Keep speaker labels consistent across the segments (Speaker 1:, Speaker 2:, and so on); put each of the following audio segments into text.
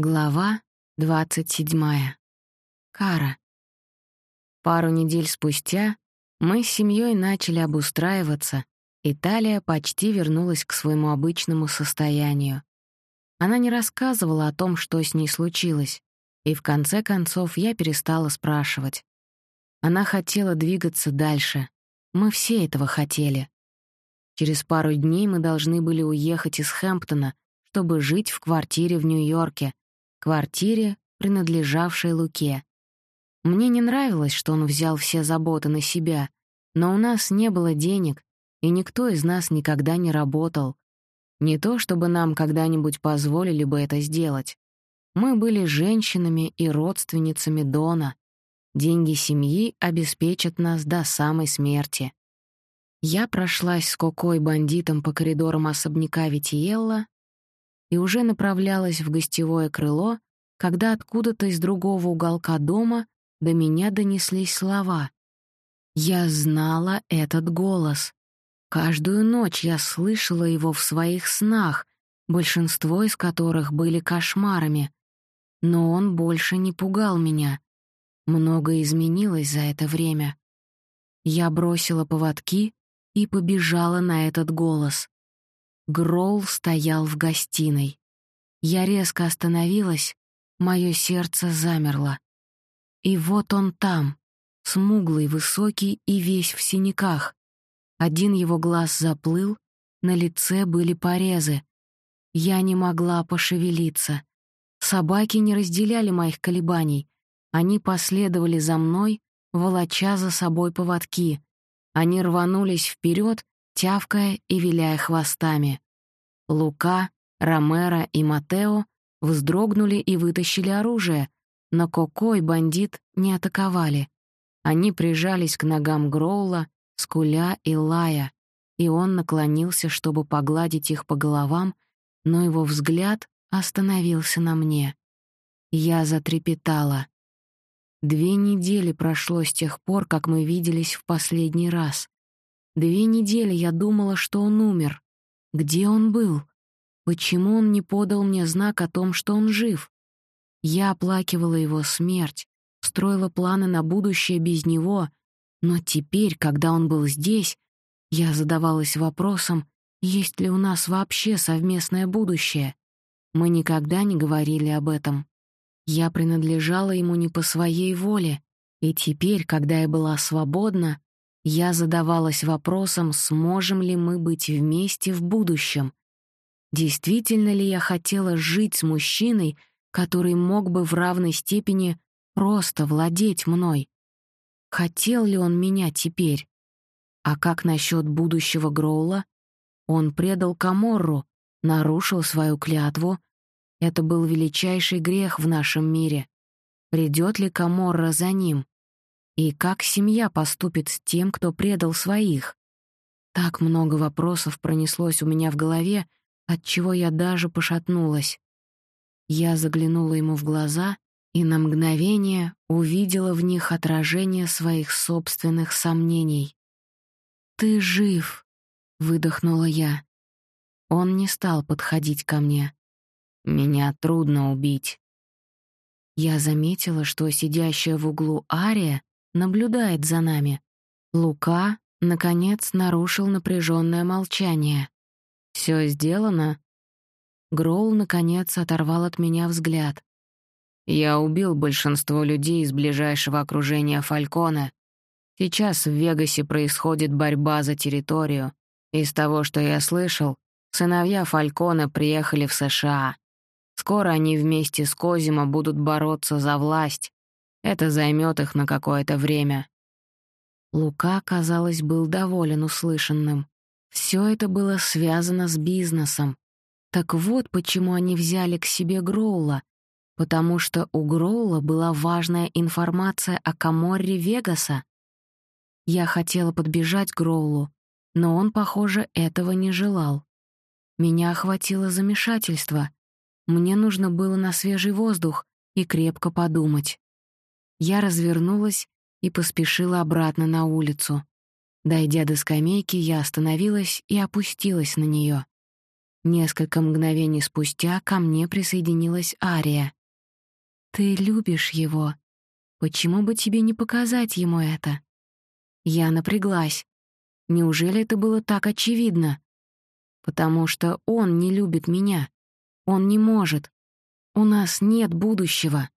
Speaker 1: Глава 27. Кара. Пару недель спустя мы с семьей начали обустраиваться, и Талия почти вернулась к своему обычному состоянию. Она не рассказывала о том, что с ней случилось, и в конце концов я перестала спрашивать. Она хотела двигаться дальше. Мы все этого хотели. Через пару дней мы должны были уехать из Хэмптона, чтобы жить в квартире в Нью-Йорке, квартире, принадлежавшей Луке. Мне не нравилось, что он взял все заботы на себя, но у нас не было денег, и никто из нас никогда не работал. Не то, чтобы нам когда-нибудь позволили бы это сделать. Мы были женщинами и родственницами Дона. Деньги семьи обеспечат нас до самой смерти. Я прошлась с Кокой бандитом по коридорам особняка Витиелла и уже направлялась в гостевое крыло, когда откуда-то из другого уголка дома до меня донеслись слова. Я знала этот голос. Каждую ночь я слышала его в своих снах, большинство из которых были кошмарами. Но он больше не пугал меня. Многое изменилось за это время. Я бросила поводки и побежала на этот голос. Гроул стоял в гостиной. Я резко остановилась, мое сердце замерло. И вот он там, смуглый, высокий и весь в синяках. Один его глаз заплыл, на лице были порезы. Я не могла пошевелиться. Собаки не разделяли моих колебаний. Они последовали за мной, волоча за собой поводки. Они рванулись вперед, тявкая и виляя хвостами. Лука, Ромеро и Матео вздрогнули и вытащили оружие, но Коко и бандит не атаковали. Они прижались к ногам Гроула, скуля и лая, и он наклонился, чтобы погладить их по головам, но его взгляд остановился на мне. Я затрепетала. Две недели прошло с тех пор, как мы виделись в последний раз. Две недели я думала, что он умер. Где он был? Почему он не подал мне знак о том, что он жив? Я оплакивала его смерть, строила планы на будущее без него, но теперь, когда он был здесь, я задавалась вопросом, есть ли у нас вообще совместное будущее. Мы никогда не говорили об этом. Я принадлежала ему не по своей воле, и теперь, когда я была свободна, я задавалась вопросом, сможем ли мы быть вместе в будущем. Действительно ли я хотела жить с мужчиной, который мог бы в равной степени просто владеть мной? Хотел ли он меня теперь? А как насчет будущего Гроула? Он предал Каморру, нарушил свою клятву. Это был величайший грех в нашем мире. Придет ли Каморра за ним? И как семья поступит с тем, кто предал своих? Так много вопросов пронеслось у меня в голове, от чего я даже пошатнулась. Я заглянула ему в глаза и на мгновение увидела в них отражение своих собственных сомнений. «Ты жив!» — выдохнула я. Он не стал подходить ко мне. «Меня трудно убить». Я заметила, что сидящая в углу Ария наблюдает за нами. Лука, наконец, нарушил напряженное молчание. «Все сделано?» Гроул, наконец, оторвал от меня взгляд. «Я убил большинство людей из ближайшего окружения Фалькона. Сейчас в Вегасе происходит борьба за территорию. Из того, что я слышал, сыновья Фалькона приехали в США. Скоро они вместе с Козимо будут бороться за власть, это займет их на какое-то время. Лука, казалось, был доволен услышанным. Все это было связано с бизнесом. Так вот почему они взяли к себе Гроула. Потому что у Гроула была важная информация о Каморре Вегаса. Я хотела подбежать к Гроулу, но он, похоже, этого не желал. Меня охватило замешательство. Мне нужно было на свежий воздух и крепко подумать. Я развернулась и поспешила обратно на улицу. Дойдя до скамейки, я остановилась и опустилась на нее. Несколько мгновений спустя ко мне присоединилась Ария. «Ты любишь его. Почему бы тебе не показать ему это?» Я напряглась. Неужели это было так очевидно? Потому что он не любит меня. Он не может. У нас нет будущего.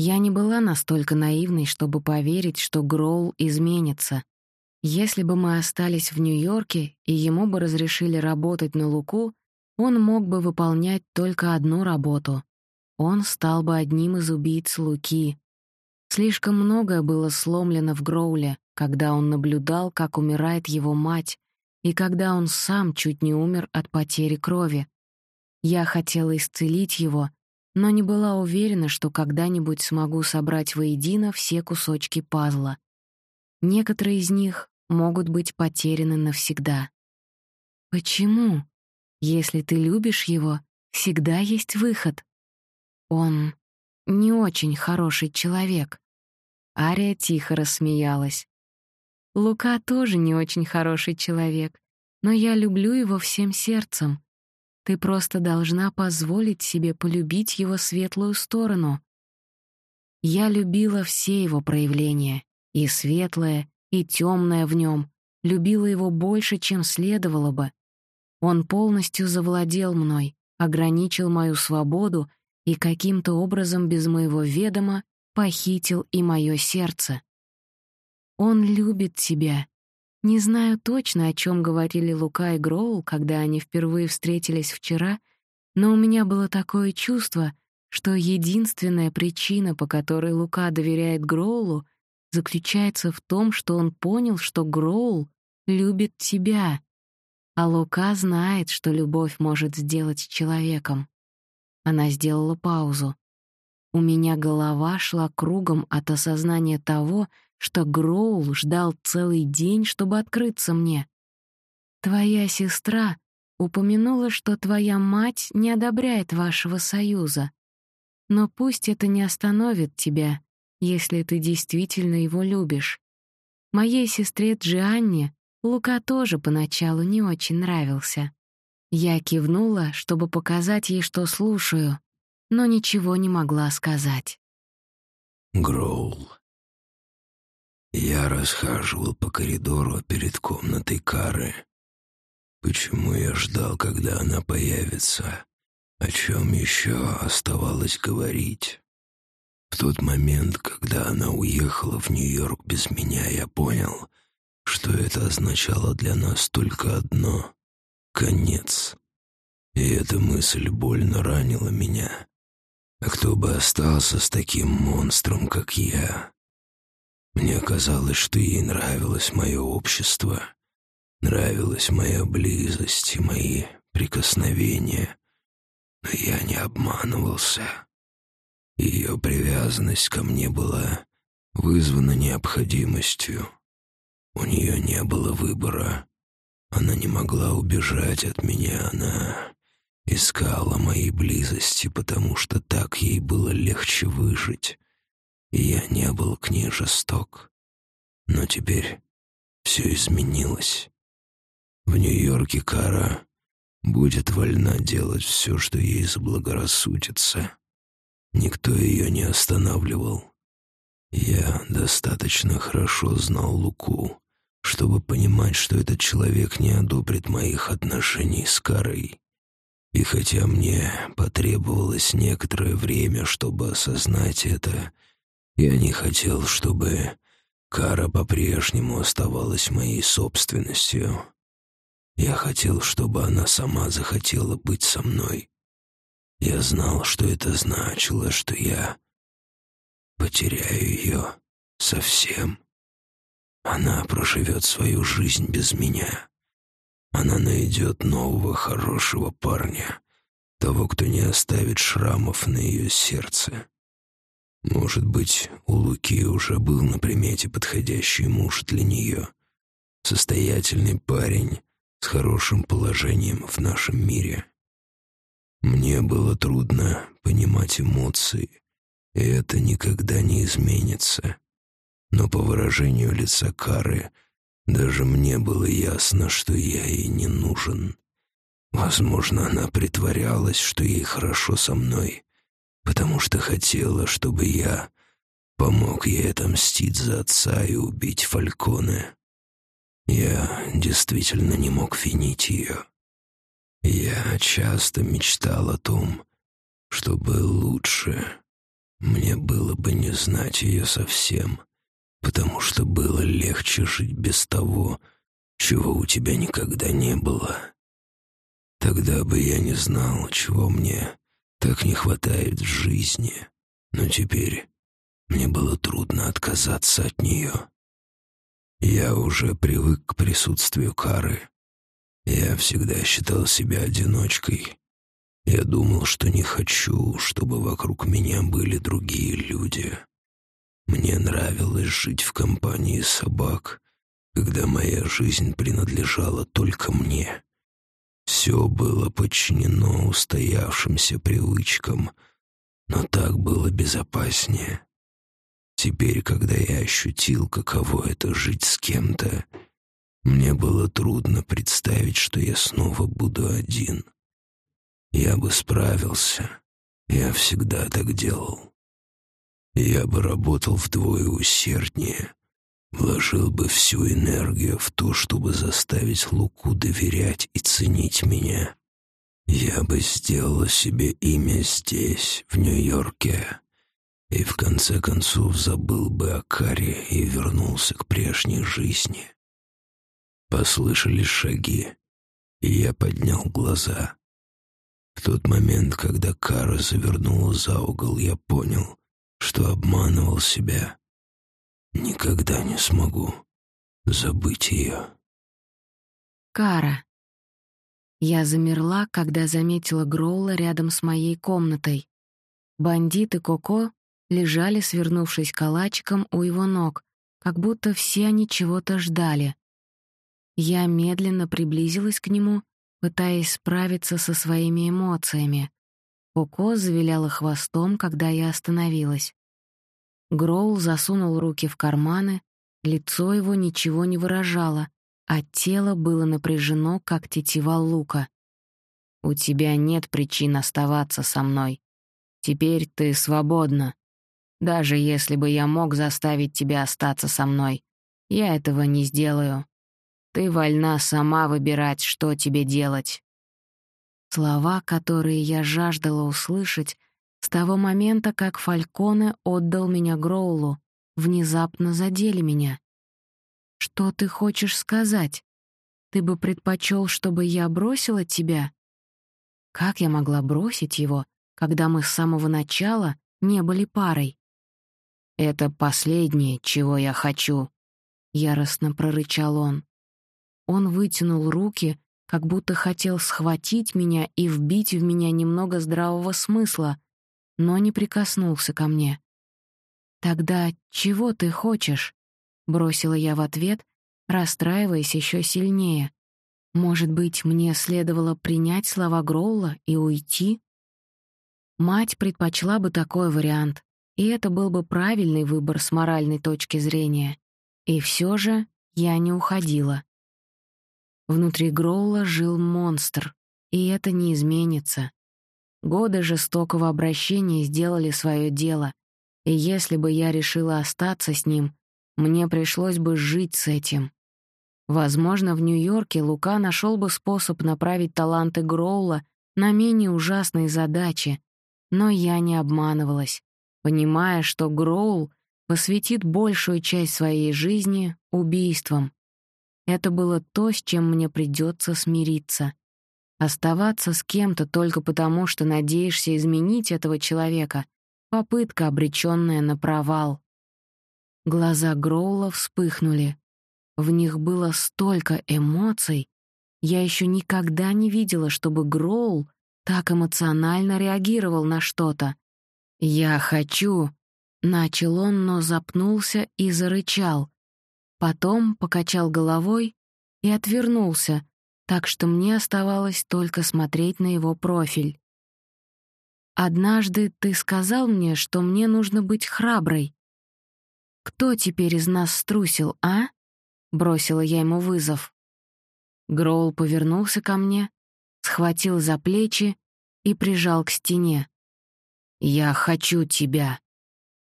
Speaker 1: Я не была настолько наивной, чтобы поверить, что Гроул изменится. Если бы мы остались в Нью-Йорке и ему бы разрешили работать на Луку, он мог бы выполнять только одну работу. Он стал бы одним из убийц Луки. Слишком многое было сломлено в Гроуле, когда он наблюдал, как умирает его мать, и когда он сам чуть не умер от потери крови. Я хотела исцелить его, но не была уверена, что когда-нибудь смогу собрать воедино все кусочки пазла. Некоторые из них могут быть потеряны навсегда. Почему? Если ты любишь его, всегда есть выход. Он не очень хороший человек. Ария тихо рассмеялась. Лука тоже не очень хороший человек, но я люблю его всем сердцем. Ты просто должна позволить себе полюбить его светлую сторону. Я любила все его проявления, и светлое, и темное в нем, любила его больше, чем следовало бы. Он полностью завладел мной, ограничил мою свободу и каким-то образом без моего ведома похитил и мое сердце. Он любит тебя, не знаю точно, о чем говорили Лука и Гроул, когда они впервые встретились вчера, но у меня было такое чувство, что единственная причина, по которой Лука доверяет Гроулу, заключается в том, что он понял, что Гроул любит тебя, а Лука знает, что любовь может сделать с человеком. Она сделала паузу. У меня голова шла кругом от осознания того, что Гроул ждал целый день, чтобы открыться мне. Твоя сестра упомянула, что твоя мать не одобряет вашего союза. Но пусть это не остановит тебя, если ты действительно его любишь. Моей сестре Джианне Лука тоже поначалу не очень нравился. Я кивнула, чтобы показать ей, что слушаю, но ничего не могла сказать.
Speaker 2: Гроул. Я расхаживал по коридору перед комнатой Кары. Почему я ждал, когда она появится? О чем еще оставалось говорить? В тот момент, когда она уехала в Нью-Йорк без меня, я понял, что это означало для нас только одно — конец. И эта мысль больно ранила меня. А кто бы остался с таким монстром, как я? Мне казалось, что ей нравилось мое общество, нравилась моя близость и мои прикосновения. Но я не обманывался. Ее привязанность ко мне была вызвана необходимостью. У нее не было выбора. Она не могла убежать от меня, она искала моей близости, потому что так ей было легче выжить и я не был к ней жесток. Но теперь все изменилось. В Нью-Йорке Кара будет вольна делать все, что ей заблагорассудится. Никто ее не останавливал. Я достаточно хорошо знал Луку, чтобы понимать, что этот человек не одобрит моих отношений с Карой. И хотя мне потребовалось некоторое время, чтобы осознать это, я не хотел, чтобы Кара по-прежнему оставалась моей собственностью. Я хотел, чтобы она сама захотела быть со мной. Я знал, что это значило, что я потеряю ее совсем. Она проживет свою жизнь без меня. Она найдет нового хорошего парня, того, кто не оставит шрамов на ее сердце. Может быть, у Луки уже был на примете подходящий муж для нее. Состоятельный парень с хорошим положением в нашем мире. Мне было трудно понимать эмоции, и это никогда не изменится. Но по выражению лица Кары даже мне было ясно, что я ей не нужен. Возможно, она притворялась, что ей хорошо со мной, потому что хотела, чтобы я помог ей отомстить за отца и убить Фальконе. Я действительно не мог винить ее. Я часто мечтал о том, чтобы лучше мне было бы не знать ее совсем, потому что было легче жить без того, чего у тебя никогда не было. Тогда бы я не знал, чего мне так не хватает в жизни, но теперь мне было трудно отказаться от нее. Я уже привык к присутствию Кары. Я всегда считал себя одиночкой. Я думал, что не хочу, чтобы вокруг меня были другие люди. Мне нравилось жить в компании собак, когда моя жизнь принадлежала только мне. Все было подчинено устоявшимся привычкам, но так было безопаснее. Теперь, когда я ощутил, каково это жить с кем-то, мне было трудно представить, что я снова буду один. Я бы справился. Я всегда так делал. Я бы работал вдвое усерднее, вложил бы всю энергию в то, чтобы заставить Луку доверять и ценить меня. Я бы сделал себе имя здесь, в Нью-Йорке, и в конце концов забыл бы о Каре и вернулся к прежней жизни. Послышались шаги, и я поднял глаза. В тот момент, когда Кара завернула за угол, я понял, что обманывал себя. Никогда не смогу забыть ее.
Speaker 1: Кара. Я замерла, когда заметила Гроула рядом с моей комнатой. Бандит и Коко лежали, свернувшись калачиком у его ног, как будто все они чего-то ждали. Я медленно приблизилась к нему, пытаясь справиться со своими эмоциями. Коко завиляла хвостом, когда я остановилась. Гроул засунул руки в карманы, лицо его ничего не выражало, а тело было напряжено, как тетива лука. «У тебя нет причин оставаться со мной. Теперь ты свободна», даже если бы я мог заставить тебя остаться со мной, я этого не сделаю. Ты вольна сама выбирать, что тебе делать. Слова, которые я жаждала услышать, с того момента, как Фальконе отдал меня Гроулу, внезапно задели меня. Что ты хочешь сказать? Ты бы предпочел, чтобы я бросила тебя? Как я могла бросить его, когда мы с самого начала не были парой? «Это последнее, чего я хочу», — яростно прорычал он. Он вытянул руки, как будто хотел схватить меня и вбить в меня немного здравого смысла, но не прикоснулся ко мне. «Тогда чего ты хочешь?» — бросила я в ответ, расстраиваясь еще сильнее. «Может быть, мне следовало принять слова Гроула и уйти?» Мать предпочла бы такой вариант, и это был бы правильный выбор с моральной точки зрения. И все же я не уходила. Внутри Гроула жил монстр, и это не изменится. Годы жестокого обращения сделали свое дело, и если бы я решила остаться с ним, мне пришлось бы жить с этим. Возможно, в Нью-Йорке Лука нашел бы способ направить таланты Гроула на менее ужасные задачи, но я не обманывалась понимая, что Гроул посвятит большую часть своей жизни убийствам. Это было то, с чем мне придется смириться. Оставаться с кем-то только потому, что надеешься изменить этого человека — попытка, обреченная на провал. Глаза Гроула вспыхнули. В них было столько эмоций. Я еще никогда не видела, чтобы Гроул так эмоционально реагировал на что-то. «Я хочу...» — начал он, но запнулся и зарычал. Потом покачал головой и отвернулся, так что мне оставалось только смотреть на его профиль. «Однажды ты сказал мне, что мне нужно быть храброй. Кто теперь из нас струсил, а?» — бросила я ему вызов. Гроул повернулся ко мне, схватил за плечи и прижал к стене. «Я хочу тебя.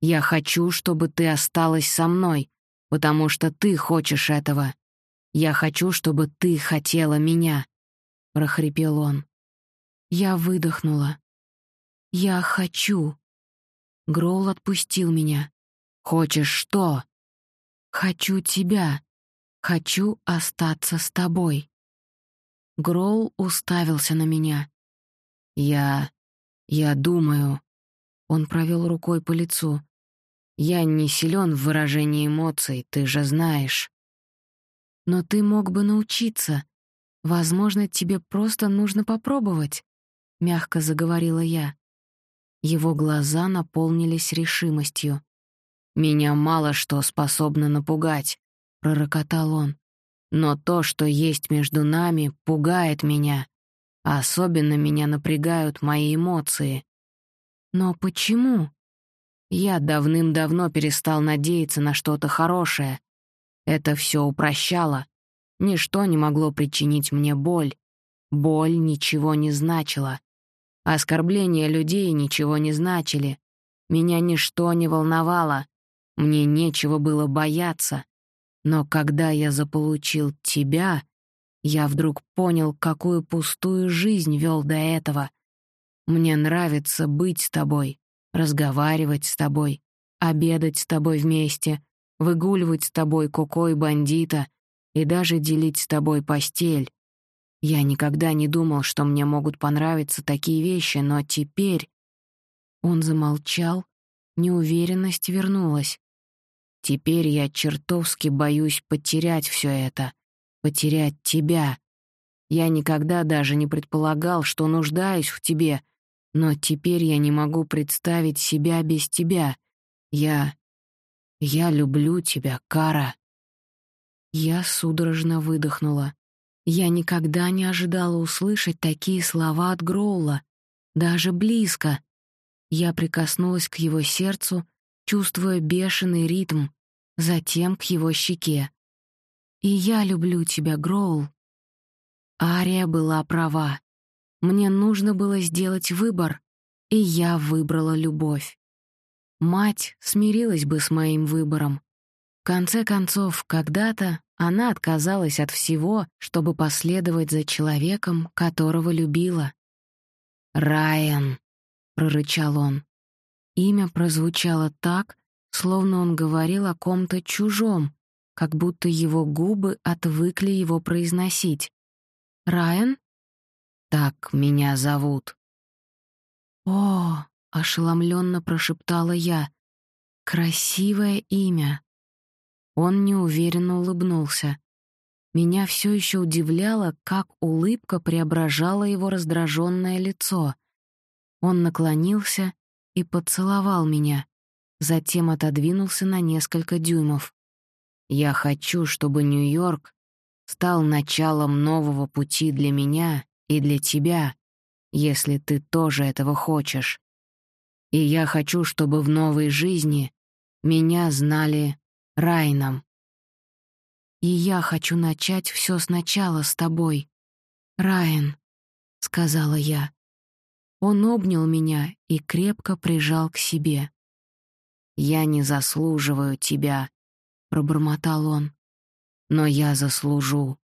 Speaker 1: Я хочу, чтобы ты осталась со мной, потому что ты хочешь этого. Я хочу, чтобы ты хотела меня», — прохрипел он. Я выдохнула. «Я хочу». Гроул отпустил меня. «Хочешь что?» «Хочу тебя. Хочу остаться с тобой». Гроул уставился на меня. «Я... я думаю...» Он провел рукой по лицу. «Я не силен в выражении эмоций, ты же знаешь». «Но ты мог бы научиться. Возможно, тебе просто нужно попробовать», — мягко заговорила я. Его глаза наполнились решимостью. «Меня мало что способно напугать», — пророкотал он. «Но то, что есть между нами, пугает меня. особенно меня напрягают мои эмоции». «Но почему?» Я давным-давно перестал надеяться на что-то хорошее. Это все упрощало. Ничто не могло причинить мне боль. Боль ничего не значила. Оскорбления людей ничего не значили. Меня ничто не волновало. Мне нечего было бояться. Но когда я заполучил тебя, я вдруг понял, какую пустую жизнь вел до этого. Мне нравится быть с тобой, разговаривать с тобой, обедать с тобой вместе, выгуливать с тобой коко и бандита и даже делить с тобой постель. Я никогда не думал, что мне могут понравиться такие вещи, но теперь... Он замолчал, неуверенность вернулась. Теперь я чертовски боюсь потерять все это, потерять тебя. Я никогда даже не предполагал, что нуждаюсь в тебе, но теперь я не могу представить себя без тебя. Я... я люблю тебя, Кара. Я судорожно выдохнула. Я никогда не ожидала услышать такие слова от Гроула, даже близко. Я прикоснулась к его сердцу, чувствуя бешеный ритм, затем к его щеке. «И я люблю тебя, Гроул». Ария была права. Мне нужно было сделать выбор, и я выбрала любовь. Мать смирилась бы с моим выбором. В конце концов, когда-то она отказалась от всего, чтобы последовать за человеком, которого любила. «Райан», — прорычал он. Имя прозвучало так, словно он говорил о ком-то чужом, как будто его губы отвыкли его произносить. «Райан?» «Так меня зовут». «О!» — ошеломленно прошептала я. «Красивое имя». Он неуверенно улыбнулся. Меня все еще удивляло, как улыбка преображала его раздраженное лицо. Он наклонился и поцеловал меня, затем отодвинулся на несколько дюймов. «Я хочу, чтобы Нью-Йорк стал началом нового пути для меня и для тебя, если ты тоже этого хочешь. И я хочу, чтобы в новой жизни меня знали Райном. И я хочу начать все сначала с тобой. Райан, сказала я. Он обнял меня и крепко прижал к себе. Я не заслуживаю тебя, пробормотал он. Но я заслужу.